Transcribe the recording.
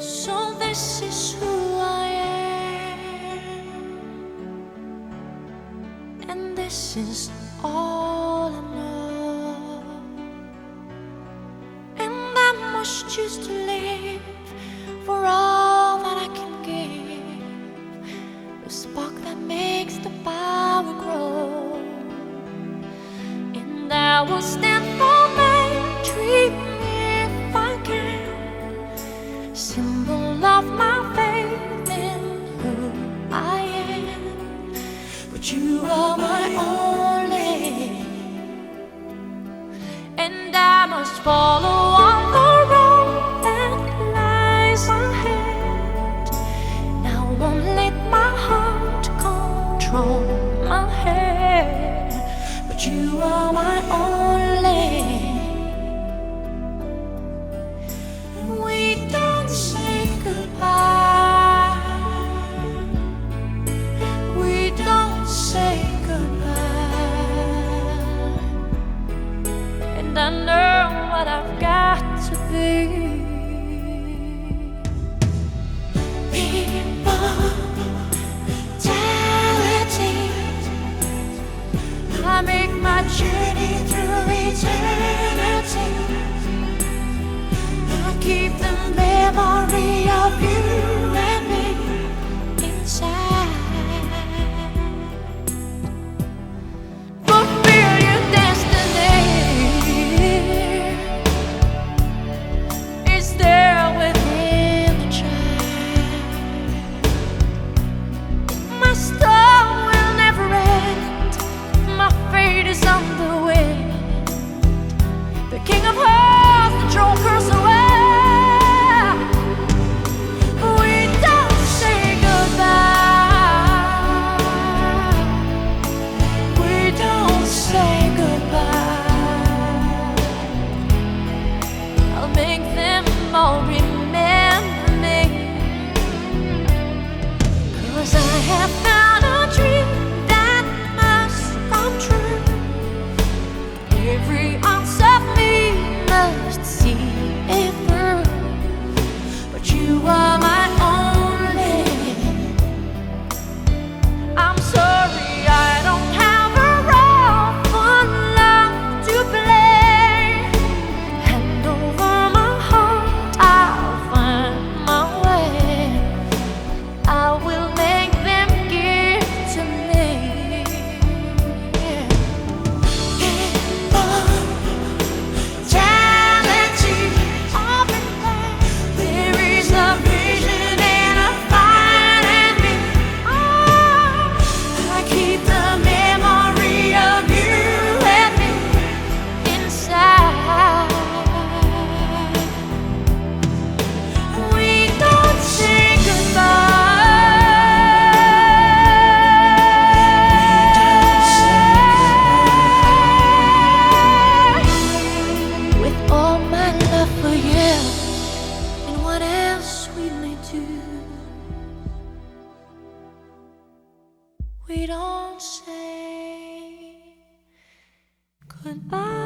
this is who I am, and this is all I know. And I must choose to live for all that I can give, the spark that makes the power grow. And I will stand symbol of my faith in who I am. But you are my only, and I must follow on the road that lies ahead. I won't let my heart control my head. But you are my only. And I know what I've got to be. We don't say goodbye.